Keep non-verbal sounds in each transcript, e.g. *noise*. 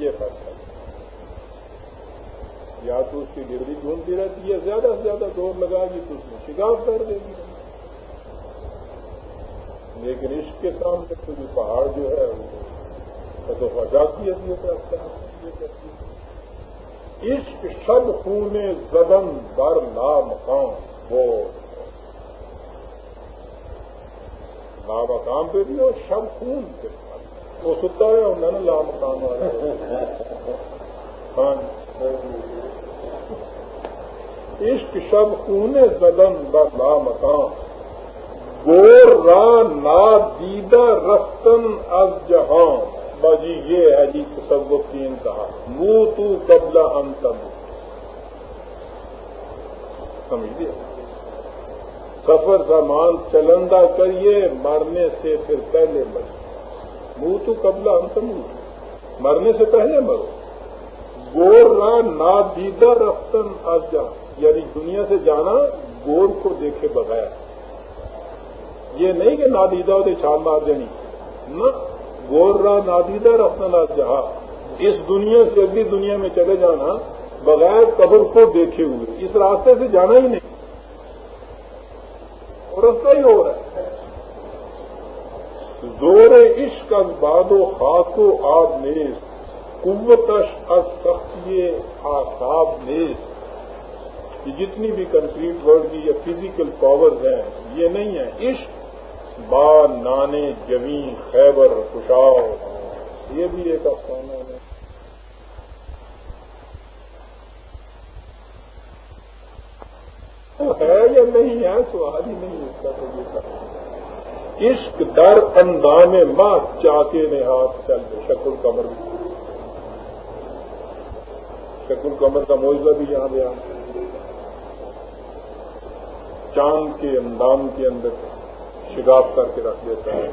یہ فرق ہے۔ یا تو اس کی گردی گھومتی رہتی ہے، زیادہ سے زیادہ دور لگا گی تو اس میں شکار کر دے گی۔ لیکن عشق کے سامنے تو جو پہاڑ جو ہے، وہ جاتی ہے عشق شب خون زدن بر لا مقام وہ لا مقام پہ بھی اور شب خون پہ۔ وہ ستا ہے اور میں نے لا مقام والے ہاں عشق شب خون زدن ب لا مکان گور را نا دیدہ رفتن از جہاں باجی یہ ہے جی تصور کی انتہا منہ تو قبلہ ہم تب سمجھ سفر سامان چلندہ کریے مرنے سے پھر پہلے مرے منہ تو قبلہ ہم مرنے سے پہلے مرو۔ گور را نا دیدہ رفتن از جہاں یعنی دنیا سے جانا گور کو دیکھے بغیر۔ یہ نہیں کہ نادیدہ ہوتے چھال مار جانی نہ، گور را نادیدہ رفتنا جہاں اس دنیا سے اگلی دنیا میں چلے جانا بغیر قبر کو دیکھے ہوئے۔ اس راستے سے جانا ہی نہیں۔ اور رستہ ہی ہو رہا۔ ہے زور عشق از باد و خاک و آب نیز، قوتش از سختی آساب نیز۔ کہ جتنی بھی کنکریٹ ورڈ کی یا فزیکل پاور ہیں، یہ نہیں ہے عشق با نانے جمی، خیبر خوشاؤ۔ یہ بھی ایک افسانہ ہے۔ ہے یا نہیں ہے؟ سوال ہی نہیں اس کا تو یہ عشق در اندام ماں چاہتے نے ہاتھ چل شکل کمر شکل کمر کا موضوع بھی یہاں گیا چاند کے اندام کے اندر شگاف کر کے رکھ دیتا ہے۔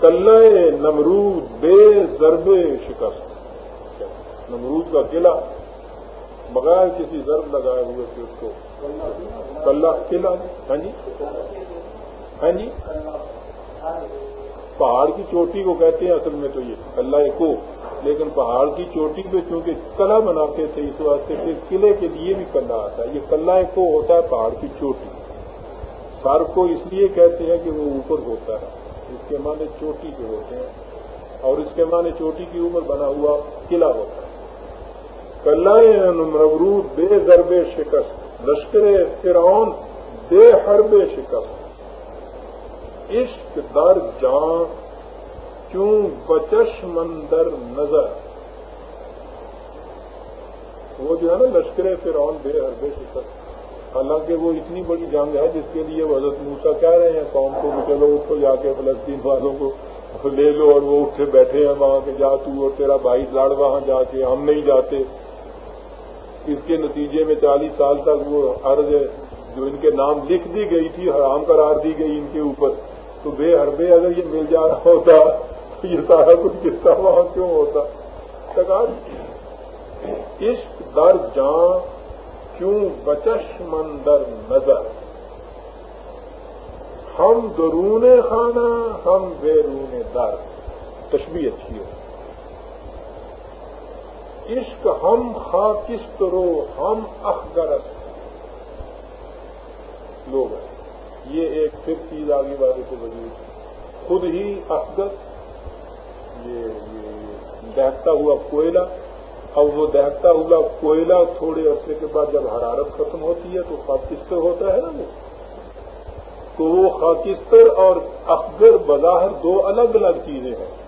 کل نمرود بے ضرب شکست۔ نمرود کا قلعہ بغیر کسی ضرب لگائے ہوئے تھے اس کو کلّا قلعہ ہاں جی؟ ہاں جی پہاڑ کی چوٹی کو کہتے ہیں اصل میں تو یہ اللہ کو، لیکن پہاڑ کی چوٹی پہ چونکہ کلا بناتے تھے، اس واسطے پھر قلعے کے لیے بھی کلا آتا ہے۔ یہ کلا کو ہوتا ہے پہاڑ کی چوٹی۔ سر کو اس لیے کہتے ہیں کہ وہ اوپر ہوتا ہے۔ اس کے معنی چوٹی کے ہوتے ہیں۔ اور اس کے معنی چوٹی کی اوپر بنا ہوا قلعہ ہوتا ہے۔ کلا نمرود بے ضرب شکست، لشکر فرعون بے حرب شکست۔ عشق در جان، کیوں بچش مندر نظر؟ وہ جو ہے نا لشکر فرعون بے حرب شکست۔ حالانکہ وہ اتنی بڑی جنگ ہے جس کے لیے وہ حضرت موسا کہہ رہے ہیں، قوم کو کہ چلو اٹھو جا کے فلسطین والوں کو لے لو اور وہ اٹھے بیٹھے ہیں وہاں کے جا تو اور تیرا بھائی لڑ وہاں جا کے، ہم نہیں جاتے۔ اس کے نتیجے میں چالیس سال تک وہ عرض جو ان کے نام لکھ دی گئی تھی، حرام قرار دی گئی ان کے اوپر۔ تو بے حربے اگر یہ مل جا رہا ہوتا، تو یہ سارا کچھ قصہ وہاں کیوں ہوتا؟ عشق در جان کیوں بچش مندر نظر؟ ہم درون خانہ، ہم بیرون در۔ تشبیح اچھی ہو عشق ہم خاکست رو ہم اخگرس لوگ ہیں۔ یہ ایک پھر چیز آگے والے کو وجود خود ہی اخگر یہ دہتا ہوا کوئلہ، اب وہ دہتا ہوا کوئلہ تھوڑے عرصے کے بعد جب حرارت ختم ہوتی ہے تو خاکستر ہوتا ہے نا وہ۔ تو وہ خاکستر اور اخگر بظاہر دو الگ الگ چیزیں ہیں۔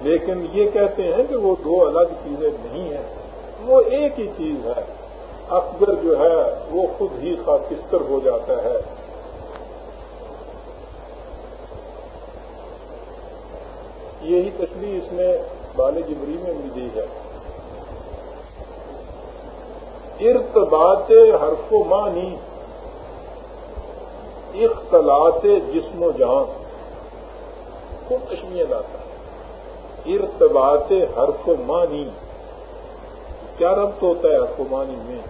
لیکن یہ کہتے ہیں کہ وہ دو الگ چیزیں نہیں ہیں۔ وہ ایک ہی چیز ہے۔ اکبر جو ہے وہ خود ہی خاکستر ہو جاتا ہے۔ یہی تشریح اس میں بال جبری میں بھی دی ہے۔ ارتباط حرف و مانی اختلاط جسم و جان، خوب تشمیہ لاتا ہے۔ ارتباط حرف و مانی کیا ربط ہوتا ہے حرف و مانی میں؟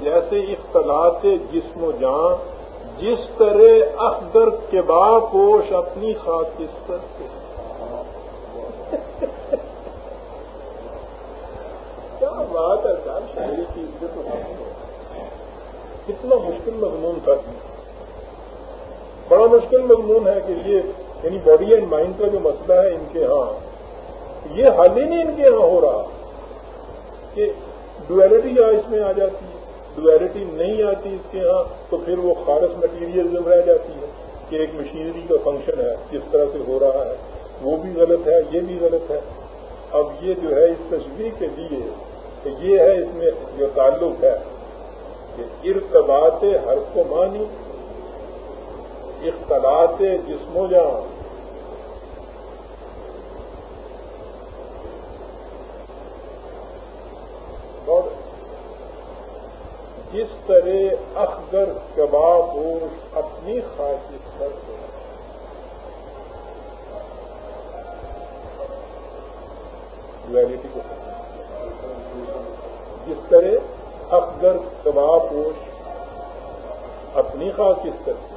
جیسے اختلاط جسم و جان جس طرح اخبر کے با پوش اپنی خاص بات ہے صاحب شہری کی عزت تو کتنا مشکل مضمون تھا۔ بڑا مشکل مضمون ہے کہ یہ یعنی باڈی اینڈ مائنڈ کا جو مسئلہ ہے ان کے ہاں یہ حل ہی نہیں ان کے ہاں ہو رہا کہ ڈویلٹی اس میں آ جاتی ہے۔ ڈویلٹی نہیں آتی اس کے ہاں تو پھر وہ خارج مٹیریل رہ جاتی ہے کہ ایک مشینری کا فنکشن ہے جس طرح سے ہو رہا ہے۔ وہ بھی غلط ہے، یہ بھی غلط ہے۔ اب یہ جو ہے، اس تصویر کے لیے یہ ہے، اس میں جو تعلق ہے کہ ارتباط ہر کو مانی اختلاط جسم و جان اور جس طرح کباب گوشت اپنی خواہش کرتے ڈویلٹی کو جس طرح افغر کباب پوش اپنی خاص کس طرح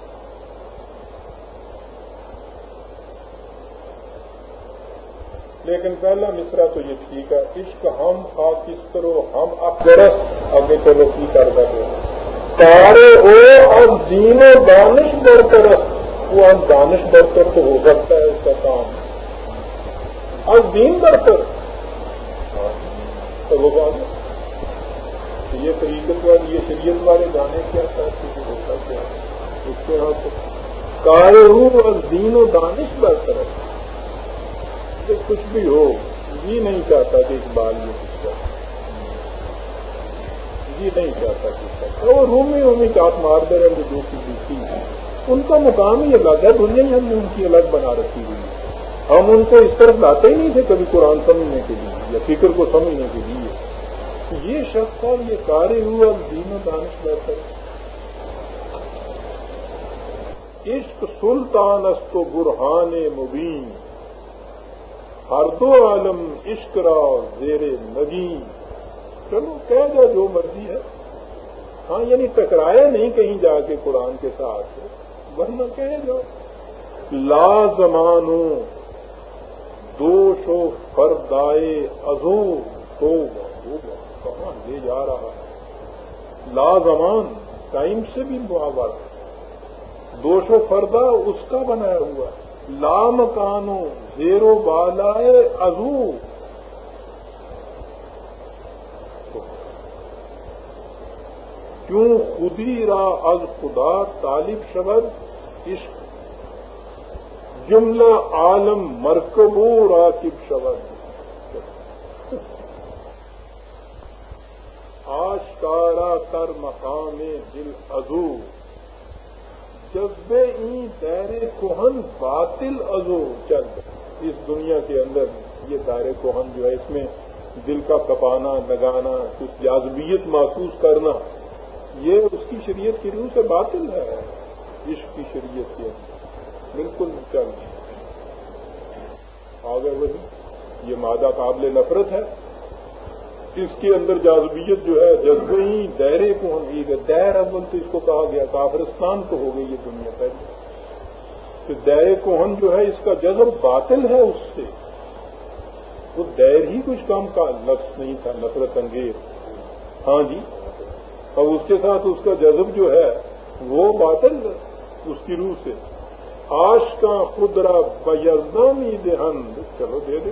لیکن پہلا مصرا تو یہ ٹھیک ہے، عشق ہم خاص کس کرو ہم افغر آگے چلو کی کر دیں تارے او اور دین و دانش برتر وہ دانش برتر تو ہو سکتا ہے اس کا کام۔ اور دین برتر تو وہ بات یہ طریقت والے یہ شریعت والے گانے کیا چاہتے ہیں ہوتا کیا۔ اس کے ہاتھ کار اور دین و دانش بر طرف کچھ بھی ہو، یہ نہیں چاہتا کہ اقبال یہ۔ کچھ کرتا یہ نہیں چاہتا کہ وہ رومی رومی چاپ مارتے رہے جو چیز ان کا مقام ہی الگ ہے، دنیا ہی ہم نے ان کی الگ بنا رکھی ہوئی ہے۔ ہم ان کو اس طرف لاتے ہی نہیں تھے کبھی قرآن سمجھنے کے لیے یا فکر کو سمجھنے کے لیے۔ یہ شخص تھا یہ کارے ہوا، دین و دانش بہتر عشق سلطان است و برہان مبین۔ ہر دو عالم عشق را زیر نگین۔ چلو کہہ جا جو مرضی ہے۔ ہاں یعنی ٹکرایا نہیں کہیں جا کے قرآن کے ساتھ، ورنہ کہہ جاؤ لا زمانوں دوش و فردائے ازو تو کہاں لے جا رہا ہے۔ لازمان، ٹائم سے بھی معاور دوش و فردا اس کا بنایا ہوا لام کانو زیرو بالائے ازو کیوں خودی را از خدا طالب شبد عشق جملہ عالم مرکبو راکب شبد آشکارا تر مقام دل ازو جذبے ای دائر کوہن باطل ازو چل اس دنیا کے اندر یہ دائر کوہن جو ہے، اس میں دل کا کپانا لگانا کچھ جازبیت محسوس کرنا۔ یہ اس کی شریعت کی روح سے باطل ہے عشق کی شریعت کے بالکل چل آگے وہی یہ مادہ قابل نفرت ہے۔ اس کے اندر جازبیت جو ہے جذبے ہی دائرے کو ہم دیر اول تو اس کو کہا گیا کافرستان کو ہو گئی یہ دنیا پہلے۔ کہ دیر کوہن جو ہے، اس کا جذب باطل ہے اس سے۔ وہ دیر ہی کچھ کام کا لفظ نہیں تھا، نفرت انگیز۔ ہاں جی؟ اب اس کے ساتھ اس کا جذب جو ہے، وہ باطل اس کی روح سے۔ آش کا خدرا بیزانی دہند، چلو دے دے۔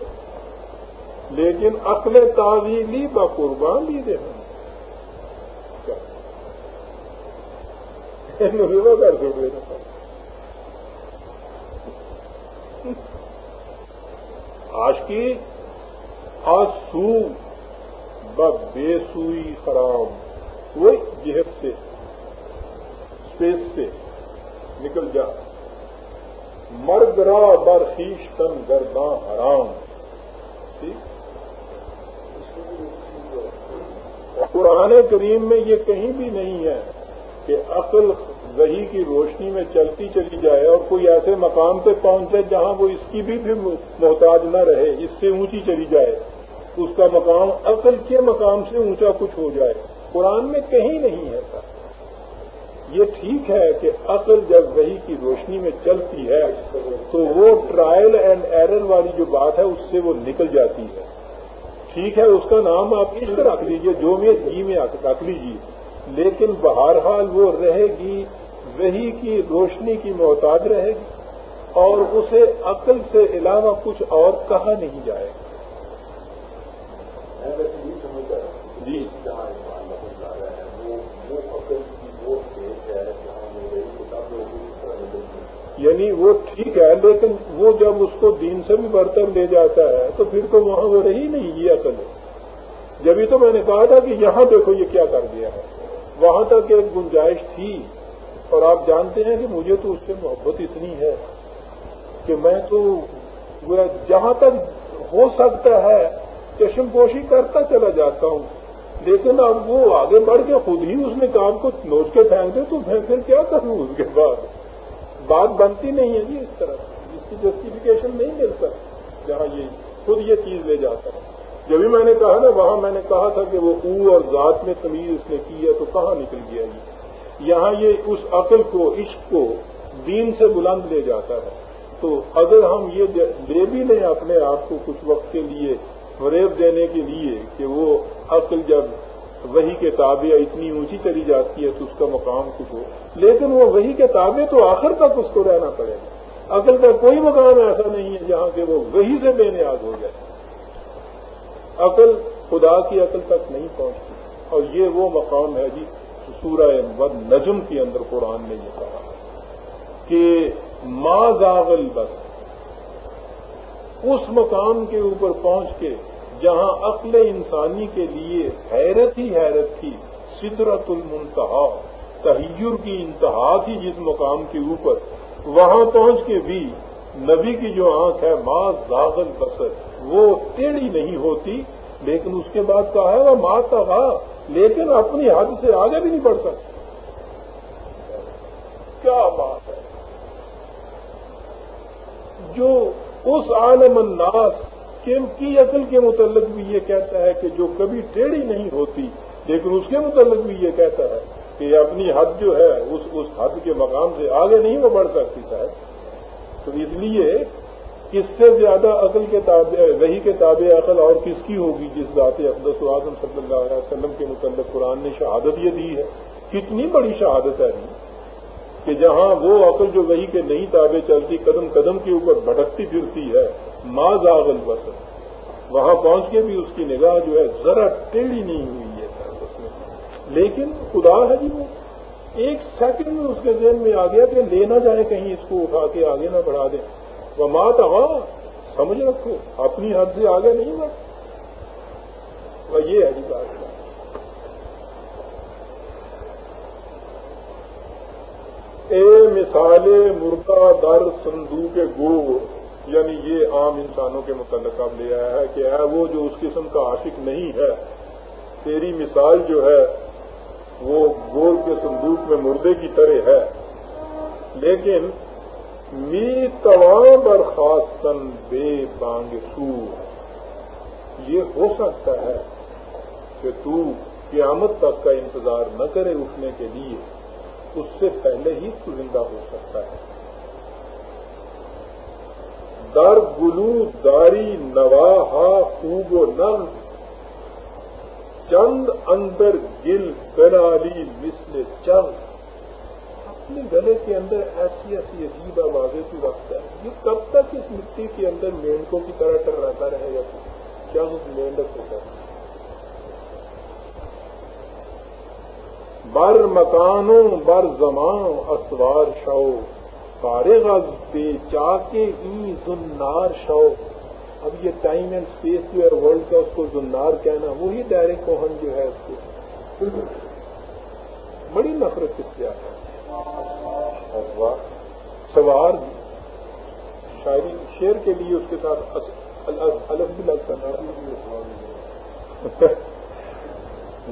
لیکن عقل تعویلی با قربان لی دہند۔ کر چھوڑ آج کی آسو بے سوئی خرام وہ جہت سے اسپیس سے نکل جا۔ مرد را بر تن گرداں حرام۔ قرآن کریم میں یہ کہیں بھی نہیں ہے کہ عقل وہی کی روشنی میں چلتی چلی جائے اور کوئی ایسے مقام پہ پہنچے جہاں وہ اس کی بھی محتاج نہ رہے، اس سے اونچی چلی جائے۔ اس کا مقام عقل کے مقام سے اونچا کچھ ہو جائے۔ قرآن میں کہیں نہیں ہے۔ سر یہ ٹھیک ہے کہ عقل جب وہی کی روشنی میں چلتی ہے، تو وہ ٹرائل اینڈ ایرر والی جو بات ہے، اس سے وہ نکل جاتی ہے۔ ٹھیک ہے، اس کا نام آپ اس عشق رکھ لیجیے جو میں جی میں رکھ لیجیے لیکن بہرحال وہ رہے گی وہی کی روشنی کی محتاج رہے گی اور اسے عقل سے علاوہ کچھ اور کہا نہیں جائے گا جی یعنی وہ ٹھیک ہے لیکن وہ جب اس کو دین سے بھی برتر لے جاتا ہے تو پھر تو وہاں وہ رہی نہیں یہ اصل۔ جبھی تو میں نے کہا تھا کہ یہاں دیکھو یہ کیا کر دیا ہے۔ وہاں تک ایک گنجائش تھی اور آپ جانتے ہیں کہ مجھے تو اس سے محبت اتنی ہے کہ میں تو جہاں تک ہو سکتا ہے چشم پوشی کرتا چلا جاتا ہوں۔ لیکن اب وہ آگے بڑھ کے خود ہی اس نے کام کو نوچ کے پھینک دے تو میں پھر کیا کروں اس کے بعد؟ بات بنتی نہیں ہے جی اس طرح۔ کی جسٹیفیکیشن نہیں مل سکتی۔ جہاں یہ خود یہ چیز لے جاتا ہے۔ جبھی میں نے کہا نا، وہاں میں نے کہا تھا کہ وہ او اور ذات میں تمیز اس نے کی ہے تو کہاں نکل گیا یہ؟ یہاں یہ اس عقل کو، عشق کو دین سے بلند لے جاتا ہے۔ تو اگر ہم یہ لے بھی لیں اپنے آپ کو کچھ وقت کے لیے فریب دینے کے لیے کہ وہ عقل جب وہی کے تابع اتنی اونچی کری جاتی ہے تو اس کا مقام کچھ ہو۔ لیکن وہ وہی کے تابع تو آخر تک اس کو رہنا پڑے گا۔ عقل کا کوئی مقام ایسا نہیں ہے جہاں کہ وہ وہی سے بے نیاز ہو جائے۔ عقل خدا کی عقل تک نہیں پہنچتی۔ اور یہ وہ مقام ہے جی سورہ نجم کے اندر قرآن نے یہ کہا کہ ماں زاغل بس اس مقام کے اوپر پہنچ کے جہاں عقل انسانی کے لیے حیرت ہی حیرت تھی سدرت المنتہا، تحیر کی انتہا تھی جس مقام کے اوپر وہاں پہنچ کے بھی نبی کی جو آنکھ ہے، ماں زاغل بسر، وہ ٹیڑھی نہیں ہوتی، لیکن اس کے بعد کہا ہے وہ ماں تھا لیکن اپنی حد سے آگے بھی نہیں بڑھ سکتی کیا بات ہے؟ جو اس عالم الناس کی عقل کے متعلق بھی یہ کہتا ہے کہ جو کبھی ٹیڑھی نہیں ہوتی، لیکن اس کے متعلق بھی یہ کہتا ہے کہ اپنی حد جو ہے، اس اس حد کے مقام سے آگے نہیں وہ بڑھ سکتی صاحب۔ تو اس لیے کس سے زیادہ عقل کے تابع، وہی کے تابع عقل اور کس کی ہوگی جس ذات اقدس اعظم صلی اللہ علیہ وسلم کے متعلق قرآن نے شہادت یہ دی ہے؟ کتنی بڑی شہادت ہے جی؟ کہ جہاں وہ عقل جو وہی کے نہیں تابع چلتی، قدم قدم کے اوپر بھٹکتی پھرتی ہے، ماں زاغل بس وہاں پہنچ کے بھی اس کی نگاہ جو ہے ذرا ٹیڑھی نہیں ہوئی۔ لیکن خدا ہے جی وہ۔ ایک سیکنڈ میں اس کے ذہن میں آ گیا کہ لے نہ جائے کہیں، اس کو اٹھا کے آگے نہ بڑھا دیں وہ ماں ہاں سمجھ رکھو، اپنی حد سے آگے نہیں بڑھ۔ یہ ہے جی بات۔ اے مثال مردہ در صندوق گور یعنی یہ عام انسانوں کے متعلق اب لے آیا ہے کہ اے وہ جو اس قسم کا عاشق نہیں ہے، تیری مثال جو ہے وہ گور کے صندوق میں مردے کی طرح ہے۔ لیکن می تمام برخواستن بے بانگ سو۔ یہ ہو سکتا ہے کہ تو قیامت تک کا انتظار نہ کرے اٹھنے کے لیے۔ اس سے پہلے ہی تو زندہ ہو سکتا ہے۔ در گلو داری نواہا خوب و نم چند اندر گل بنالی مسل چند۔ اپنے گلے کے اندر ایسی ایسی عجیب آوازیں تو رکھتا ہے۔ یہ کب تک اس مٹی کے اندر مینڈکوں کی طرح ٹر رہتا رہے گا کیا اس مینڈک ہوتا ہے؟ بر مکانوں، بر زمان اسوار شو فارغ از بے چا کے ای زنار شو اب یہ ٹائم اینڈ اسپیس جو ہے ورلڈ کا اس کو زنار کہنا وہی ڈائریکٹ کوہن جو ہے اس کو۔ بڑی نفرت کس سے آتا ہے سوار شاعری شیر کے لیے اس کے ساتھ الگ بھی لگتا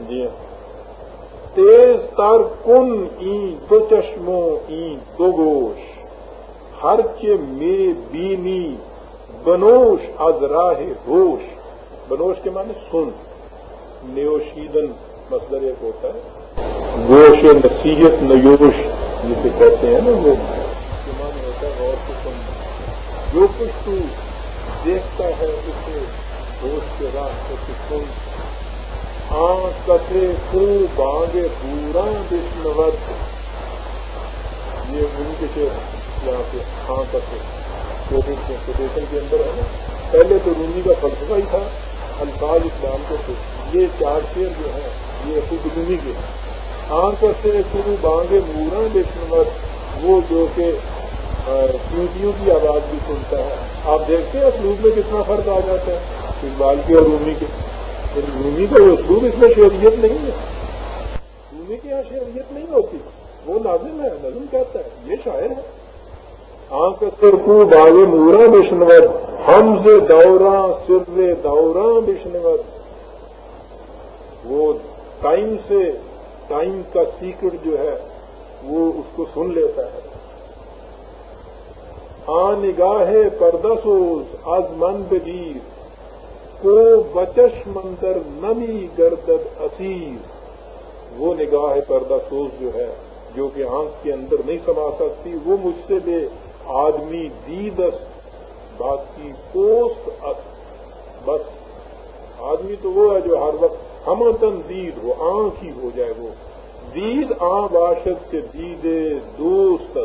جی ہاں۔ تیز تر کن ای دو چشموں ای دو گوش۔ ہر کے میں بینی۔ بنوش از راہ ہوش۔ بنوش کے معنی سن۔ نیوشیدن مصدر ایک ہوتا ہے۔ گوش نصیحت، نیوش جسے کہتے ہیں نا وہ۔ معنی ہوتا ہے غور سے سن جو کچھ تو دیکھتا ہے اسے دوست کے راستے سے سن۔ آنکھ کسے کو باغے پورا بشنوت یہ ان کے یہاں پہ آنکھ کسے کوٹیشن کے اندر ہے پہلے تو رومی کا فلسفہ ہی تھا، الفاظ اسلام کے تھے۔ یہ چار شیر جو ہیں، یہ خود رومی کے آنکھ سے شروع بانگے مورا بشنوت وہ جو کہ چونٹیوں کی آواز بھی سنتا ہے۔ آپ دیکھتے ہیں اسلوب میں کتنا فرق آ جاتا ہے۔ اقبال کے اور رومی کے۔ رومی کا اسلوب اس میں شہریت نہیں ہے۔ رومی کی یہاں شہریت نہیں ہوتی۔ وہ نازم ہے نظم کہتا ہے۔ یہ شاعر ہے۔ ہاں آنکھ سے کو باغ مورا بشنوت ہم سے دورا، سر دورا بشنوت وہ ٹائم سے ٹائم کا سیکرٹ جو ہے، وہ اس کو سن لیتا ہے۔ آ نگاہ پردسوس از من بگیر کو بچش منتر نمی گردد اسیر۔ وہ نگاہ پردہ سوز جو ہے، جو کہ آنکھ کے اندر نہیں سما سکتی، وہ مجھ سے بے آدمی دیدس باقی پوست بس آدمی تو وہ ہے جو ہر وقت ہم تن دید ہو، آنکھ ہی ہو جائے وہ۔ دید آ باشد کے دیدے دوست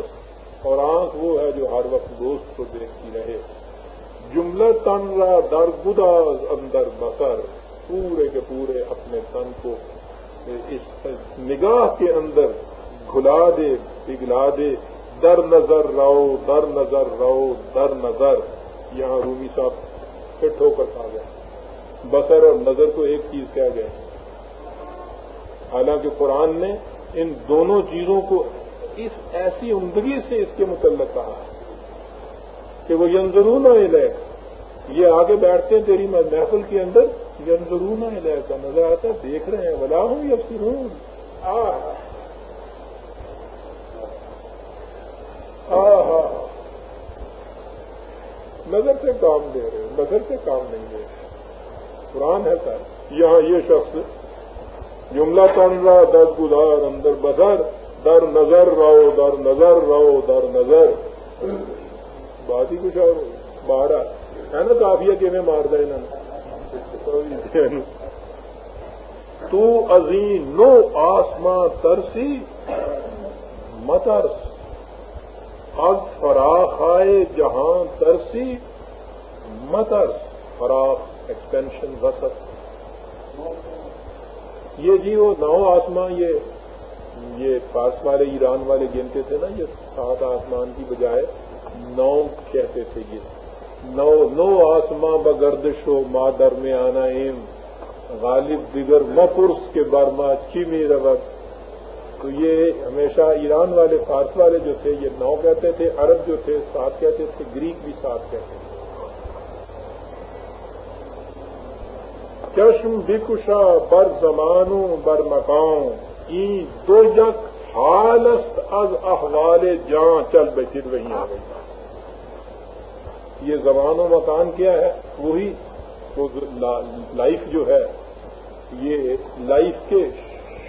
اور آنکھ وہ ہے جو ہر وقت دوست کو دیکھتی رہے۔ جملہ تن را در گداز اندر بسر۔ پورے کے پورے اپنے تن کو اس نگاہ کے اندر گھلا دے، پگھلا دے۔ در نظر رہو در نظر رہو در نظر۔ یہاں رومی صاحب فٹ ہو کر کھا گئے بسر اور نظر کو ایک چیز کہہ گئے حالانکہ قرآن نے ان دونوں چیزوں کو اس ایسی عمدگی سے اس کے متعلق کہا کہ وہ ینظرون علیہ یہ آگے بیٹھتے ہیں تیری محفل کے اندر۔ ینظرون علیہ کا نظر آتا ہے، دیکھ رہے ہیں۔ ولا ہوں یا پھر ہوں ہاں ہاں۔ نظر سے کام دے رہے نظر سے کام نہیں دے رہے قرآن ہے سر۔ یہاں یہ شخص جملہ تنظا دس گزار، اندر بدر در نظر رہو، در نظر رہو، در نظر۔ بات ہی کچھ اور باہر ہے نا کافی کہ میں مار دے تو عظیم نو آسماں ترسی مترس۔ اب فراخ آئے، جہاں ترسی مترس فراخ ایکسپینشن وسط۔ یہ جی وہ نو آسماں یہ یہ پاس والے ایران والے گنتے تھے نا، یہ سات آسمان کی بجائے نو کہتے تھے یہ۔ نو نو آسماں بگردش ہو ماں در میں آنا ایم غالب دیگر مپرس کے برما چیمی روت تو یہ ہمیشہ ایران والے، فارس والے جو تھے، یہ نو کہتے تھے، عرب جو تھے سات کہتے تھے، گریک بھی سات کہتے تھے۔ چشم بکشا بر زمانوں، بر مکاؤں دو جگ حالست از احوال جان چل بیٹھی وہیں آ گئی یہ زبان و مکان کیا ہے؟ وہی لائف جو ہے، یہ لائف کے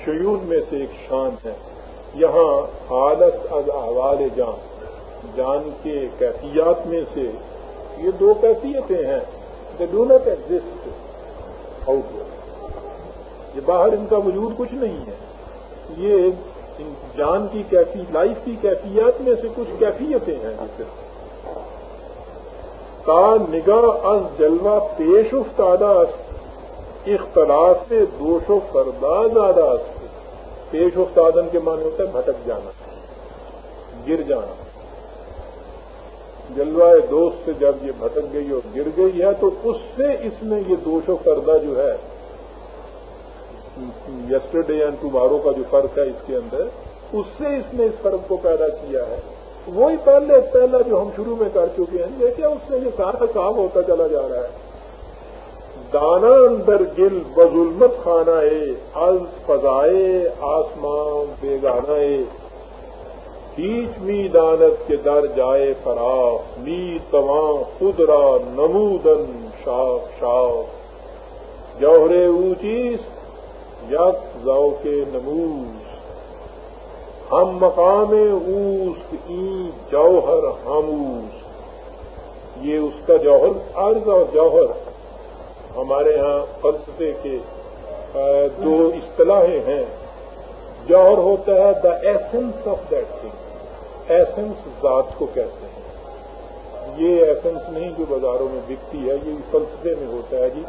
شیون میں سے ایک شان ہے۔ یہاں حالت از احوال جان جان کے کیفیات میں سے یہ دو کیفیتیں ہیں they do not exist out یہ باہر ان کا وجود کچھ نہیں ہے۔ یہ جان کی کیفی لائف کی کیفیات میں سے کچھ کیفیتیں ہیں۔ کا نگاہ از جلوہ پیش افتادہ اختلاف سے دوش و فرداز زیادہ پیش افتادن کے معنی ہوتا ہے بھٹک جانا، گر جانا۔ جلوہ دوست سے جب یہ بھٹک گئی اور گر گئی ہے تو اس سے اس میں یہ دوش و فردہ جو ہے یسٹرڈے اینڈ ٹمارو کا جو فرق ہے اس کے اندر، اس سے اس نے اس فرق کو پیدا کیا ہے۔ وہی پہلے، پہلا جو ہم شروع میں کر چکے ہیں، دیکھیں اس سے یہ سارا کام ہوتا چلا جا رہا ہے۔ دانا اندر گل بظلمت خانہ اے از فضائے آسمان بے گانا ہے ہیچ می دانت کے در جائے فراخ، می تمام خدرا نمودن شاخ شاخ۔ جوہرے اونچیس یک ذوق نموز۔ ہم مقام اوس ای جوہر ہموس یہ اس کا جوہر، عرض اور جوہر۔ ہمارے ہاں فلسفے کے دو اصطلاحیں ہیں۔ جوہر ہوتا ہے the essence of that thing essence ذات کو کہتے ہیں۔ یہ ایسنس نہیں جو بازاروں میں بکتی ہے، یہ فلسفے میں ہوتا ہے جی۔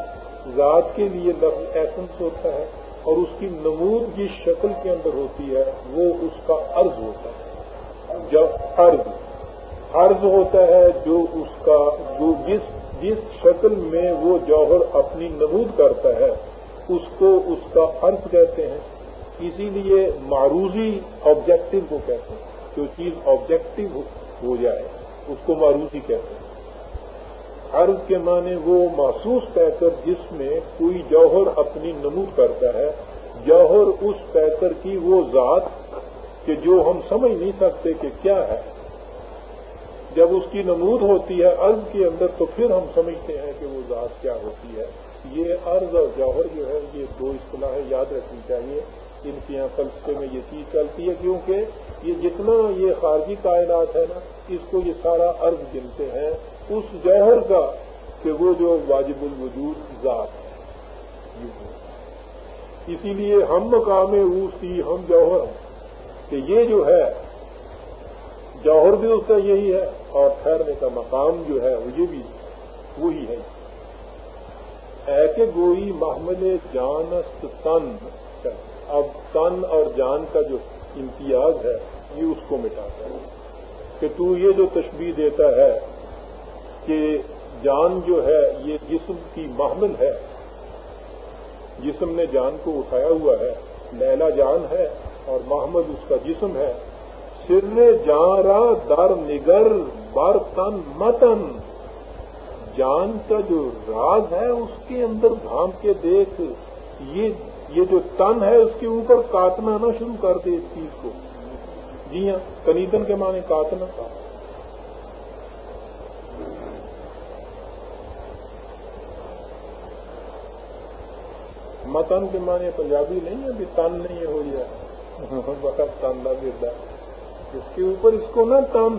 ذات کے لیے لفظ ایسنس ہوتا ہے اور اس کی نمود جس شکل کے اندر ہوتی ہے، وہ اس کا عرض ہوتا ہے۔ جب عرض عرض ہوتا ہے جو اس کا، جو جس جس شکل میں وہ جوہر اپنی نمود کرتا ہے، اس کو اس کا عرض کہتے ہیں۔ اسی لیے معروضی آبجیکٹو کو کہتے ہیں۔ جو چیز آبجیکٹو ہو جائے، اس کو معروضی کہتے ہیں۔ عرض کے معنی وہ محسوس پیکر جس میں کوئی جوہر اپنی نمود کرتا ہے، جوہر اس پیکر کی وہ ذات کہ جو ہم سمجھ نہیں سکتے کہ کیا ہے۔ جب اس کی نمود ہوتی ہے عرض کے اندر تو پھر ہم سمجھتے ہیں کہ وہ ذات کیا ہوتی ہے۔ یہ عرض اور جوہر جو ہے، یہ دو اصطلاحیں یاد رکھنی چاہیے۔ ان کے یہاں فلسفے میں یہ چیز چلتی ہے، کیونکہ یہ جتنا یہ خارجی کائنات ہے نا، اس کو یہ سارا عرض گنتے ہیں۔ اس جوہر کا کہ وہ جو واجب الوجود ذات ہے۔ اسی لیے ہم مقام اوسی، ہم جوہر ہیں۔ کہ یہ جو ہے جوہر بھی اس کا یہی ہے اور ٹھہرنے کا مقام جو ہے وہ یہ بھی وہی ہے۔ اے کہ گوئی محمل جانست تن۔ اب تن اور جان کا جو امتیاز ہے یہ اس کو مٹاتا ہے کہ تو یہ جو تشبیح دیتا ہے کہ جان جو ہے یہ جسم کی محمل ہے۔ جسم نے جان کو اٹھایا ہوا ہے لیلا جان ہے اور محمد اس کا جسم ہے۔ سر جارا در نگر، بر تن متن۔ جان کا جو راز ہے اس کے اندر دھام کے دیکھ۔ یہ یہ جو تن ہے اس کے اوپر کاٹنا نہ شروع کر دے اس چیز کو۔ جی ہاں کنیدن کے معنی کاٹنا متن کے معنی پنجابی نہیں ہے، ابھی تن نہیں ہو جائے *laughs* بہت تن نہ گردا۔ اس کے اوپر اس کو نہ تن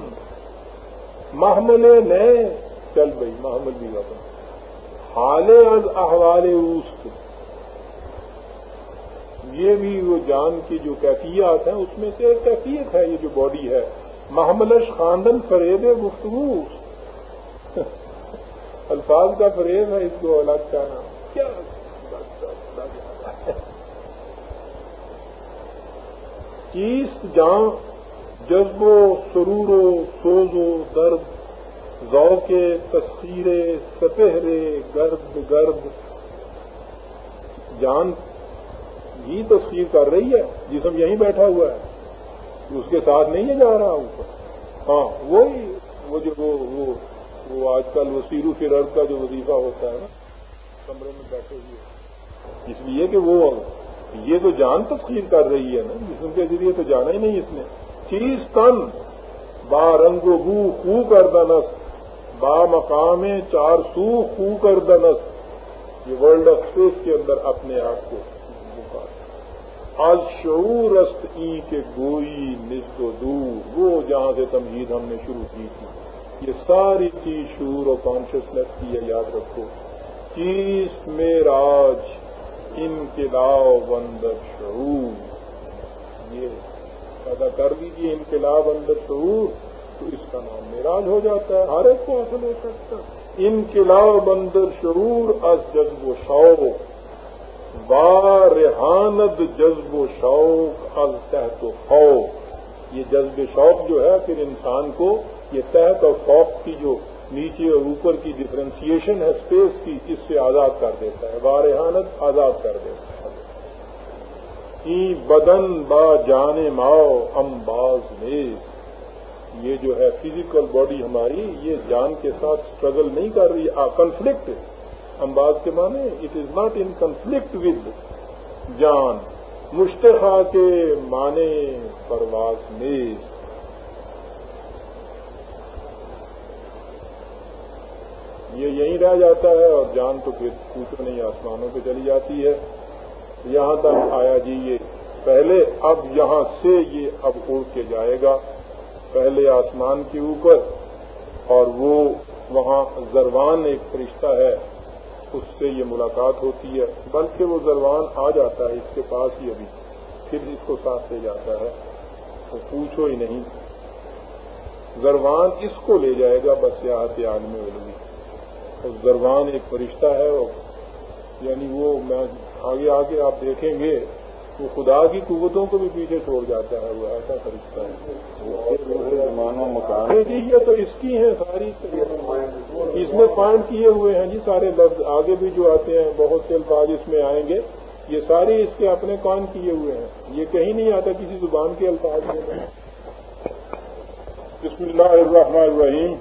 محمل نئے، چل بھائی محمد بھی وطن حال از احوال اوس یہ بھی وہ جان کی جو کیفیات ہیں، اس میں سے ایک کیفیت ہے، یہ جو باڈی ہے۔ محملش خاندن فریب گفتگو *laughs* الفاظ کا فریب ہے اس کو الگ کا نام۔ کیا چیز *laughs* جان جذب و سرور و سوز و درد، ذوق تصویرے سپہرے گرد گرد۔ جان ہی تصویر کر رہی ہے، جسم یہیں بیٹھا ہوا ہے۔ اس کے ساتھ نہیں ہے جا رہا اوپر۔ ہاں وہی وہ جو وہ وہ آج کل وہ سیرو فرر کا جو وظیفہ ہوتا ہے نا، کمرے میں بیٹھے ہوئے۔ اس لیے کہ وہ یہ تو جان تسخیر کر رہی ہے نا، جسم کے ذریعے تو جانا ہی نہیں اس نے۔ چیز تن، با رنگ و بو خو کر دنس با مقام چار سو خو کر دنس یہ ورلڈ آف اسپیس کے اندر اپنے آپ کو آج شعور است ای کے گوئی نزد و دور، وہ جہاں سے تمہید ہم نے شروع کی تھی۔ یہ ساری چیز شعور اور کانشیسنیس کی ہے یاد رکھو۔ چیز میں راج انقلاب اندر شعور۔ یہ پیدا کر لیجیے انقلاب اندر شعور تو اس کا نام میراج ہو جاتا ہے۔ ہر ایک کو حاصل ہو سکتا ہے۔ انقلاب اندر شعور از جذب و شوق۔ بارحاند جذب و شوق، از تحت و خوف۔ یہ جذب شوق جو ہے، پھر انسان کو یہ تحت اور خوف کی جو نیچے اور اوپر کی ڈفرینسیشن ہے اسپیس کی، اس سے آزاد کر دیتا ہے۔ بارحانت آزاد کر دیتا ہے۔ ای بدن با جان ماؤ ام باز میز یہ جو ہے فزیکل باڈی ہماری، یہ جان کے ساتھ اسٹرگل نہیں کر رہی کنفلکٹ امباز کے معنی it is not in conflict with جان۔ مشتخا کے معنی پرواز میز یہ یہیں رہ جاتا ہے اور جان تو پھر پوچھو نہیں، آسمانوں پہ چلی جاتی ہے۔ یہاں تک آیا جی یہ پہلے، اب یہاں سے یہ اب اڑ کے جائے گا۔ پہلے آسمان کے اوپر، اور وہ وہاں زروان ایک فرشتہ ہے، اس سے یہ ملاقات ہوتی ہے۔ بلکہ وہ زروان آ جاتا ہے، اس کے پاس ہی ابھی، پھر اس کو ساتھ لے جاتا ہے۔ تو پوچھو ہی نہیں۔ زروان اس کو لے جائے گا بس یاد عالم علوی زروان ایک فرشتہ ہے، اور یعنی وہ میں آگے آگے آپ دیکھیں گے وہ خدا کی قوتوں کو بھی پیچھے چھوڑ جاتا ہے، وہ ایسا فرشتہ ہے۔ جی یہ تو اس کی ہیں ساری۔ اس میں پوائنٹ کیے ہوئے ہیں جی سارے لفظ آگے بھی جو آتے ہیں، بہت سے الفاظ اس میں آئیں گے۔ یہ سارے اس کے اپنے کان کیے ہوئے ہیں۔ یہ کہیں نہیں آتا کسی زبان کے الفاظ میں۔ بسم اللہ الرحمن الرحیم۔